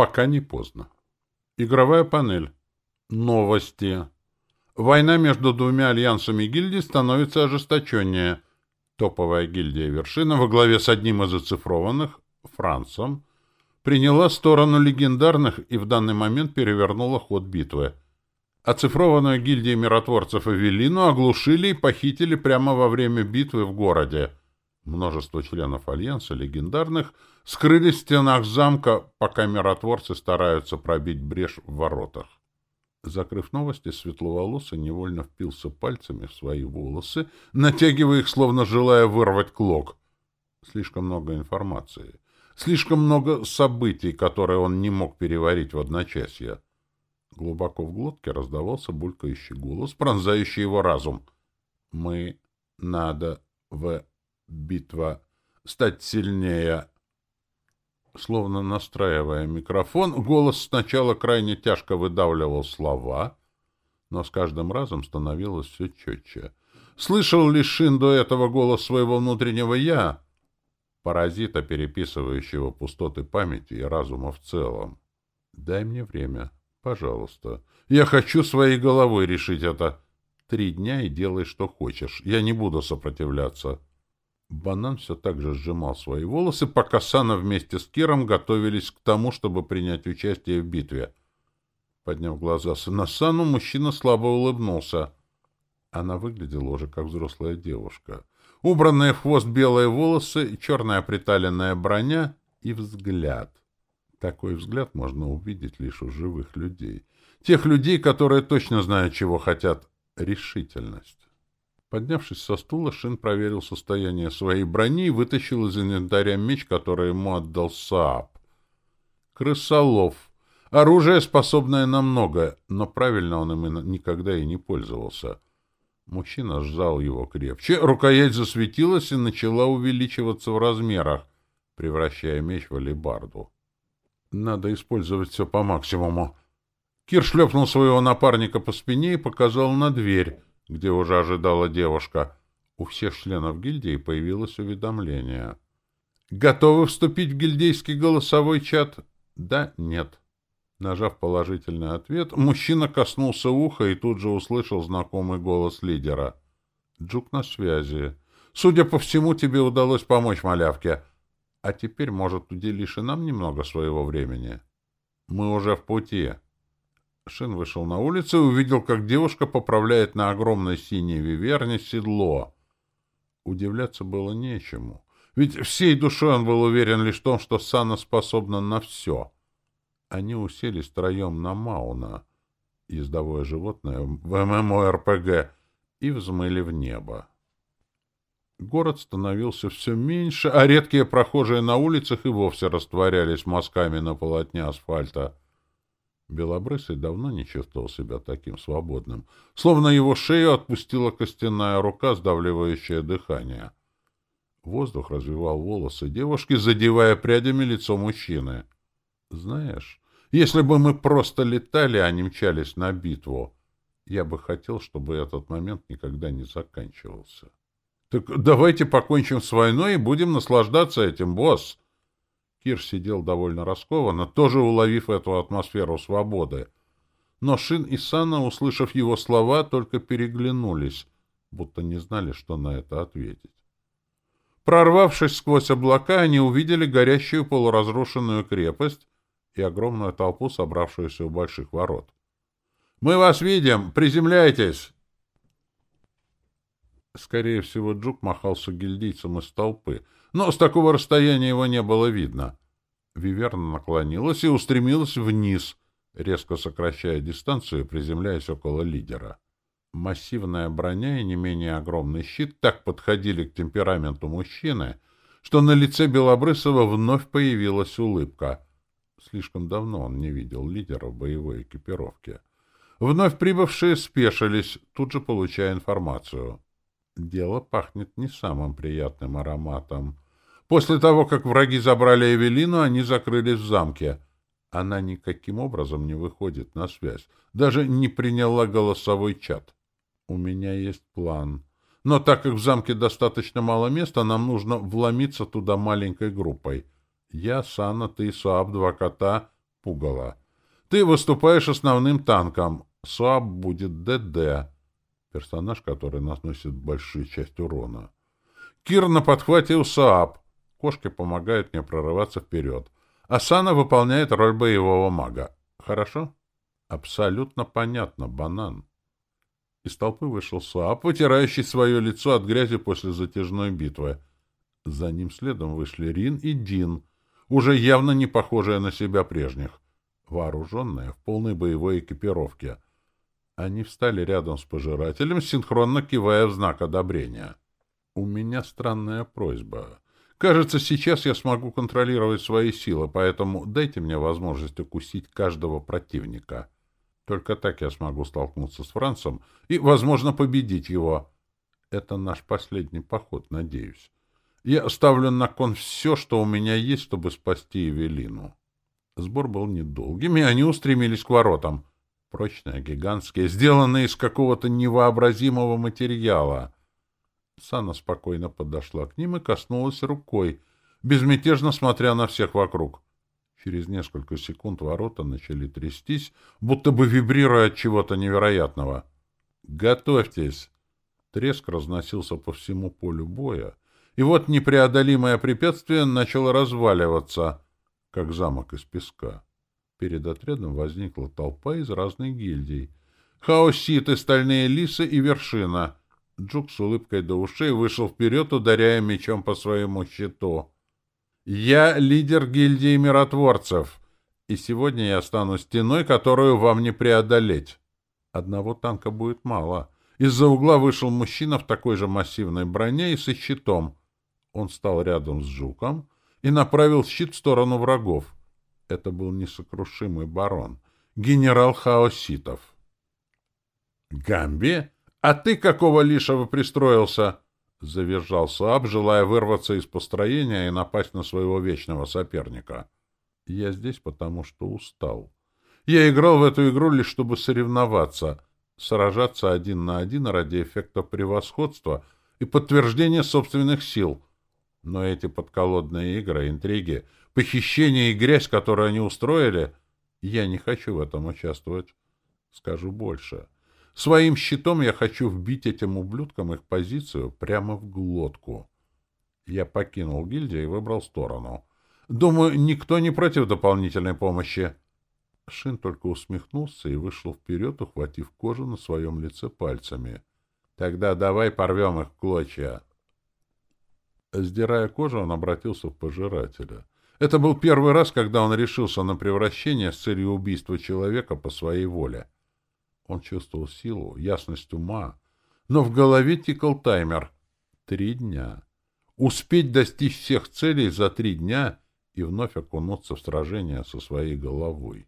Пока не поздно. Игровая панель. Новости. Война между двумя альянсами гильдий становится ожесточеннее. Топовая гильдия «Вершина» во главе с одним из оцифрованных, Францем, приняла сторону легендарных и в данный момент перевернула ход битвы. Оцифрованную гильдию миротворцев Эвелину оглушили и похитили прямо во время битвы в городе. Множество членов Альянса легендарных скрылись в стенах замка, пока миротворцы стараются пробить брешь в воротах. Закрыв новости, светловолосый невольно впился пальцами в свои волосы, натягивая их, словно желая вырвать клок. Слишком много информации. Слишком много событий, которые он не мог переварить в одночасье. Глубоко в глотке раздавался булькающий голос, пронзающий его разум. «Мы надо в битва стать сильнее». Словно настраивая микрофон, голос сначала крайне тяжко выдавливал слова, но с каждым разом становилось все четче. Слышал ли Шин до этого голос своего внутреннего «я», паразита, переписывающего пустоты памяти и разума в целом? «Дай мне время, пожалуйста. Я хочу своей головой решить это. Три дня и делай, что хочешь. Я не буду сопротивляться». Банан все так же сжимал свои волосы, пока Сана вместе с Киром готовились к тому, чтобы принять участие в битве. Подняв глаза на Сану, мужчина слабо улыбнулся. Она выглядела уже как взрослая девушка. Убранные в хвост белые волосы, черная приталенная броня и взгляд. Такой взгляд можно увидеть лишь у живых людей. Тех людей, которые точно знают, чего хотят. Решительность. Поднявшись со стула, Шин проверил состояние своей брони и вытащил из инвентаря меч, который ему отдал Саап. Крысолов. Оружие, способное на многое, но правильно он им никогда и не пользовался. Мужчина сжал его крепче, рукоять засветилась и начала увеличиваться в размерах, превращая меч в алебарду. Надо использовать все по максимуму. Кир шлепнул своего напарника по спине и показал на дверь, где уже ожидала девушка. У всех членов гильдии появилось уведомление. «Готовы вступить в гильдейский голосовой чат?» «Да, нет». Нажав положительный ответ, мужчина коснулся уха и тут же услышал знакомый голос лидера. «Джук на связи. Судя по всему, тебе удалось помочь малявке. А теперь, может, уделишь и нам немного своего времени? Мы уже в пути». Шин вышел на улицу и увидел, как девушка поправляет на огромной синей виверне седло. Удивляться было нечему. Ведь всей душой он был уверен лишь в том, что Сана способна на все. Они уселись втроем на Мауна, ездовое животное в ММО-РПГ, и взмыли в небо. Город становился все меньше, а редкие прохожие на улицах и вовсе растворялись мазками на полотне асфальта. Белобрысый давно не чувствовал себя таким свободным, словно его шею отпустила костяная рука, сдавливающая дыхание. Воздух развивал волосы девушки, задевая прядями лицо мужчины. «Знаешь, если бы мы просто летали, а не мчались на битву, я бы хотел, чтобы этот момент никогда не заканчивался». «Так давайте покончим с войной и будем наслаждаться этим, босс!» Кир сидел довольно раскованно, тоже уловив эту атмосферу свободы. Но Шин и Сана, услышав его слова, только переглянулись, будто не знали, что на это ответить. Прорвавшись сквозь облака, они увидели горящую полуразрушенную крепость и огромную толпу, собравшуюся у больших ворот. «Мы вас видим! Приземляйтесь!» Скорее всего, Джук махался гильдийцем из толпы — но с такого расстояния его не было видно. Виверна наклонилась и устремилась вниз, резко сокращая дистанцию и приземляясь около лидера. Массивная броня и не менее огромный щит так подходили к темпераменту мужчины, что на лице Белобрысова вновь появилась улыбка. Слишком давно он не видел лидера в боевой экипировке. Вновь прибывшие спешились, тут же получая информацию. Дело пахнет не самым приятным ароматом. После того, как враги забрали Эвелину, они закрылись в замке. Она никаким образом не выходит на связь. Даже не приняла голосовой чат. У меня есть план. Но так как в замке достаточно мало места, нам нужно вломиться туда маленькой группой. Я, Сана, ты, Сааб, два кота, пугало. Ты выступаешь основным танком. СУАП будет ДД. Персонаж, который наносит большую часть урона. Кир на подхвате у СААП. Кошки помогают мне прорываться вперед. Асана выполняет роль боевого мага. Хорошо? Абсолютно понятно, банан. Из толпы вышел Суап, вытирающий свое лицо от грязи после затяжной битвы. За ним следом вышли Рин и Дин, уже явно не похожие на себя прежних, вооруженные в полной боевой экипировке. Они встали рядом с пожирателем, синхронно кивая в знак одобрения. «У меня странная просьба. Кажется, сейчас я смогу контролировать свои силы, поэтому дайте мне возможность укусить каждого противника». Только так я смогу столкнуться с Францем и, возможно, победить его. Это наш последний поход, надеюсь. Я ставлю на кон все, что у меня есть, чтобы спасти Эвелину. Сбор был недолгим, и они устремились к воротам. Прочные, гигантские, сделанные из какого-то невообразимого материала. Сана спокойно подошла к ним и коснулась рукой, безмятежно смотря на всех вокруг. Через несколько секунд ворота начали трястись, будто бы вибрируя от чего-то невероятного. «Готовьтесь!» Треск разносился по всему полю боя, и вот непреодолимое препятствие начало разваливаться, как замок из песка. Перед отрядом возникла толпа из разных гильдий. Хаоситы, стальные лисы и вершина. Джук с улыбкой до ушей вышел вперед, ударяя мечом по своему щиту. Я лидер гильдии миротворцев, и сегодня я стану стеной, которую вам не преодолеть. Одного танка будет мало. Из-за угла вышел мужчина в такой же массивной броне и со щитом. Он стал рядом с жуком и направил щит в сторону врагов. Это был несокрушимый барон, генерал Хаоситов. «Гамби, а ты какого лишего пристроился?» — завизжал Сааб, желая вырваться из построения и напасть на своего вечного соперника. «Я здесь, потому что устал. Я играл в эту игру лишь чтобы соревноваться, сражаться один на один ради эффекта превосходства и подтверждения собственных сил. Но эти подколодные игры, интриги, похищения и грязь, которую они устроили, я не хочу в этом участвовать. Скажу больше». Своим щитом я хочу вбить этим ублюдкам их позицию прямо в глотку. Я покинул гильдию и выбрал сторону. Думаю, никто не против дополнительной помощи. Шин только усмехнулся и вышел вперед, ухватив кожу на своем лице пальцами. Тогда давай порвем их в клочья. Сдирая кожу, он обратился в пожирателя. Это был первый раз, когда он решился на превращение с целью убийства человека по своей воле. Он чувствовал силу, ясность ума, но в голове тикал таймер. Три дня. Успеть достичь всех целей за три дня и вновь окунуться в сражение со своей головой.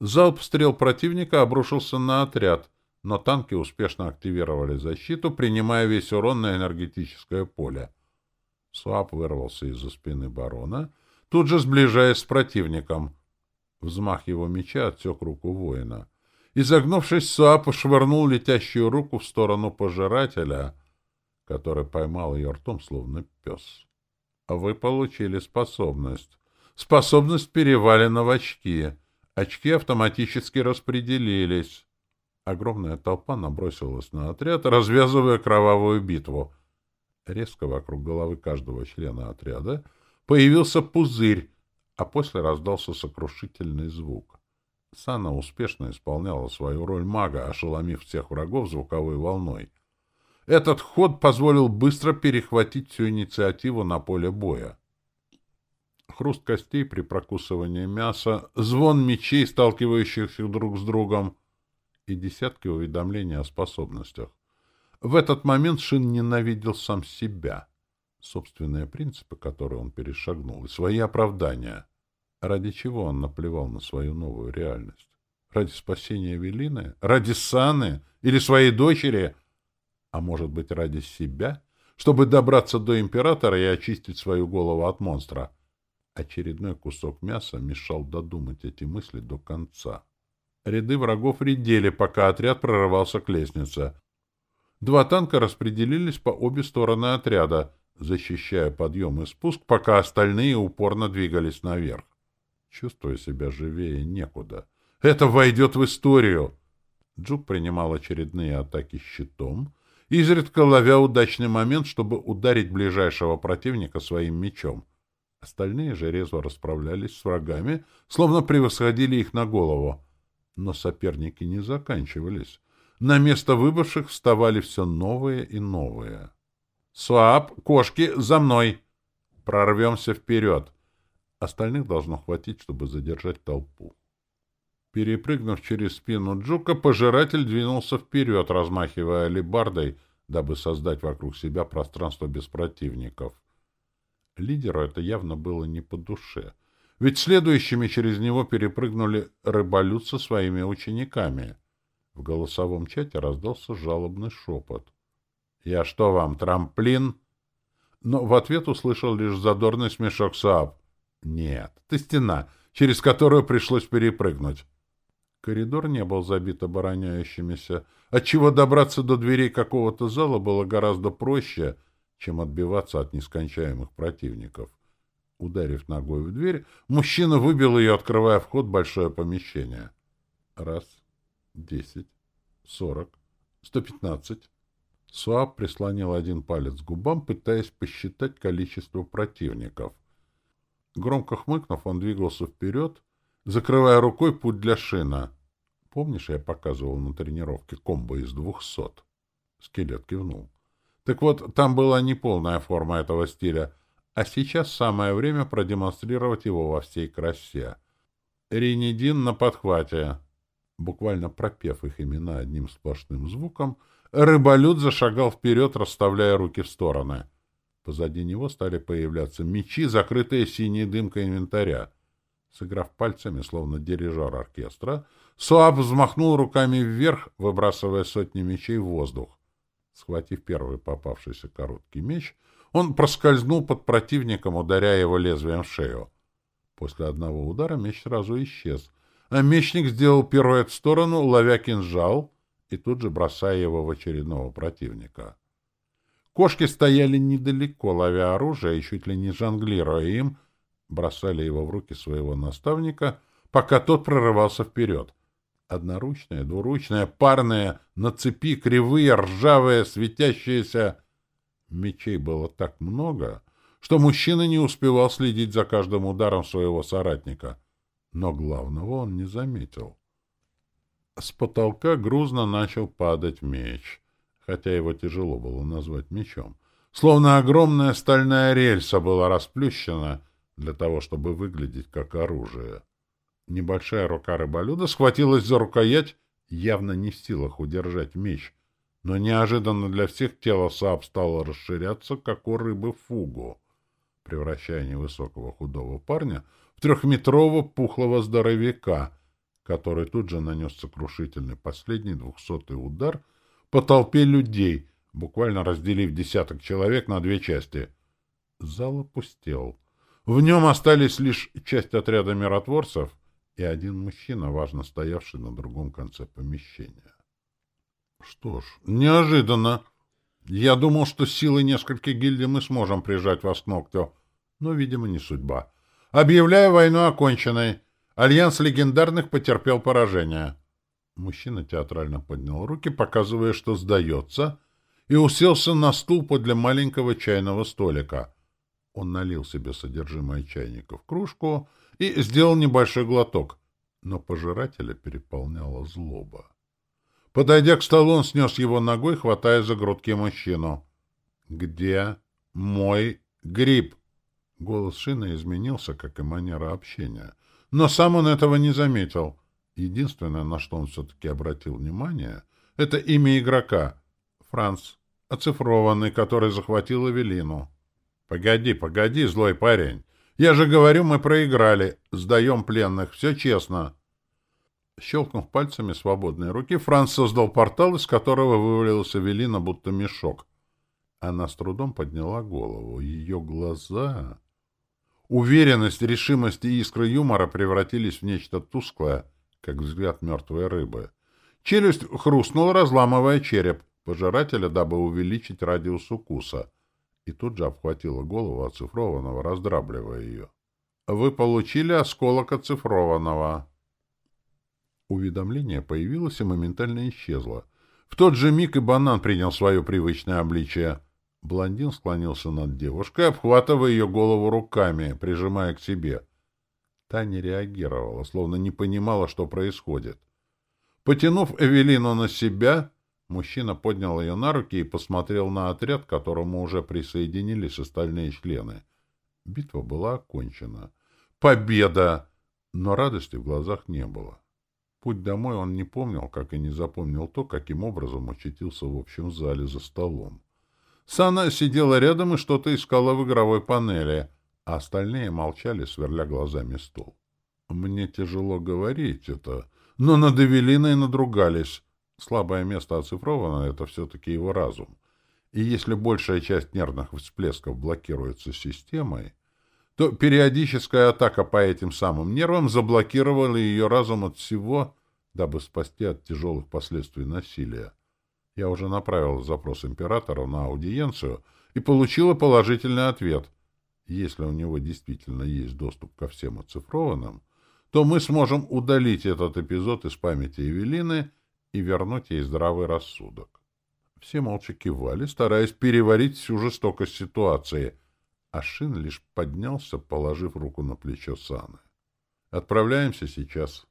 Залп стрел противника обрушился на отряд, но танки успешно активировали защиту, принимая весь урон на энергетическое поле. Суап вырвался из-за спины барона, тут же сближаясь с противником. Взмах его меча отсек руку воина. Изогнувшись, Суап швырнул летящую руку в сторону пожирателя, который поймал ее ртом, словно пес. Вы получили способность. Способность перевалена в очки. Очки автоматически распределились. Огромная толпа набросилась на отряд, развязывая кровавую битву. Резко вокруг головы каждого члена отряда появился пузырь, а после раздался сокрушительный звук. Сана успешно исполняла свою роль мага, ошеломив всех врагов звуковой волной. Этот ход позволил быстро перехватить всю инициативу на поле боя. Хруст костей при прокусывании мяса, звон мечей, сталкивающихся друг с другом, и десятки уведомлений о способностях. В этот момент Шин ненавидел сам себя, собственные принципы, которые он перешагнул, и свои оправдания — Ради чего он наплевал на свою новую реальность? Ради спасения Велины? Ради Саны? Или своей дочери? А может быть, ради себя? Чтобы добраться до императора и очистить свою голову от монстра? Очередной кусок мяса мешал додумать эти мысли до конца. Ряды врагов редели, пока отряд прорывался к лестнице. Два танка распределились по обе стороны отряда, защищая подъем и спуск, пока остальные упорно двигались наверх. Чувствуя себя живее некуда. Это войдет в историю. Джук принимал очередные атаки щитом, изредка ловя удачный момент, чтобы ударить ближайшего противника своим мечом. Остальные же резво расправлялись с врагами, словно превосходили их на голову. Но соперники не заканчивались. На место выбывших вставали все новые и новые. «Суап, кошки, за мной!» «Прорвемся вперед!» Остальных должно хватить, чтобы задержать толпу. Перепрыгнув через спину Джука, пожиратель двинулся вперед, размахивая алебардой, дабы создать вокруг себя пространство без противников. Лидеру это явно было не по душе. Ведь следующими через него перепрыгнули рыболюд со своими учениками. В голосовом чате раздался жалобный шепот. «Я что вам, трамплин?» Но в ответ услышал лишь задорный смешок Сааб. «Нет, ты стена, через которую пришлось перепрыгнуть». Коридор не был забит обороняющимися, отчего добраться до дверей какого-то зала было гораздо проще, чем отбиваться от нескончаемых противников. Ударив ногой в дверь, мужчина выбил ее, открывая вход в большое помещение. Раз, десять, сорок, сто пятнадцать. Суап прислонил один палец к губам, пытаясь посчитать количество противников. Громко хмыкнув, он двигался вперед, закрывая рукой путь для шина. Помнишь, я показывал на тренировке комбо из двухсот? Скелет кивнул. Так вот, там была неполная форма этого стиля, а сейчас самое время продемонстрировать его во всей красе. Ринидин на подхвате. Буквально пропев их имена одним сплошным звуком, рыболюд зашагал вперед, расставляя руки в стороны. Позади него стали появляться мечи, закрытые синей дымкой инвентаря. Сыграв пальцами, словно дирижер оркестра, Суаб взмахнул руками вверх, выбрасывая сотни мечей в воздух. Схватив первый попавшийся короткий меч, он проскользнул под противником, ударяя его лезвием в шею. После одного удара меч сразу исчез, а мечник сделал пируэт в сторону, ловя кинжал и тут же бросая его в очередного противника. Кошки стояли недалеко, ловя оружие и чуть ли не жонглируя им, бросали его в руки своего наставника, пока тот прорывался вперед. Одноручные, двуручные, парные, на цепи, кривые, ржавые, светящиеся. Мечей было так много, что мужчина не успевал следить за каждым ударом своего соратника. Но главного он не заметил. С потолка грузно начал падать меч, хотя его тяжело было назвать мечом. Словно огромная стальная рельса была расплющена — для того, чтобы выглядеть как оружие. Небольшая рука рыболюда схватилась за рукоять, явно не в силах удержать меч, но неожиданно для всех тело Сааб стало расширяться, как у рыбы фугу, превращая невысокого худого парня в трехметрового пухлого здоровяка, который тут же нанес сокрушительный последний двухсотый удар по толпе людей, буквально разделив десяток человек на две части. Зал опустел. В нем остались лишь часть отряда миротворцев и один мужчина, важно стоявший на другом конце помещения. Что ж, неожиданно. Я думал, что силой нескольких гильдий мы сможем прижать вас к ногтю, но, видимо, не судьба. Объявляю войну оконченной. Альянс легендарных потерпел поражение. Мужчина театрально поднял руки, показывая, что сдается, и уселся на стул подле маленького чайного столика — он налил себе содержимое чайника в кружку и сделал небольшой глоток, но пожирателя переполняла злоба. Подойдя к столу, он снес его ногой, хватая за грудки мужчину. «Где мой гриб?» Голос Шина изменился, как и манера общения. Но сам он этого не заметил. Единственное, на что он все-таки обратил внимание, это имя игрока — Франц, оцифрованный, который захватил Эвелину. Погоди, погоди, злой парень. Я же говорю, мы проиграли. Сдаем пленных. Все честно. Щелкнув пальцами свободной руки, Франц создал портал, из которого вывалилась Эвелина, будто мешок. Она с трудом подняла голову. Ее глаза... Уверенность, решимость и искры юмора превратились в нечто тусклое, как взгляд мертвой рыбы. Челюсть хрустнула, разламывая череп пожирателя, дабы увеличить радиус укуса — и тут же обхватила голову оцифрованного, раздрабливая ее. Вы получили осколок оцифрованного. Уведомление появилось и моментально исчезло. В тот же миг и банан принял свое привычное обличие. Блондин склонился над девушкой, обхватывая ее голову руками, прижимая к себе. Та не реагировала, словно не понимала, что происходит. Потянув Эвелину на себя, мужчина поднял ее на руки и посмотрел на отряд, к которому уже присоединились остальные члены. Битва была окончена. Победа! Но радости в глазах не было. Путь домой он не помнил, как и не запомнил то, каким образом очутился в общем зале за столом. Сана сидела рядом и что-то искала в игровой панели, а остальные молчали, сверля глазами стол. Мне тяжело говорить это, но над Эвелиной надругались. Слабое место оцифровано — это все-таки его разум. И если большая часть нервных всплесков блокируется системой, то периодическая атака по этим самым нервам заблокировала ее разум от всего, дабы спасти от тяжелых последствий насилия. Я уже направил запрос императора на аудиенцию и получила положительный ответ. Если у него действительно есть доступ ко всем оцифрованным, то мы сможем удалить этот эпизод из памяти Эвелины и вернуть ей здравый рассудок. Все молча кивали, стараясь переварить всю жестокость ситуации — Ашин лишь поднялся, положив руку на плечо Саны. «Отправляемся сейчас».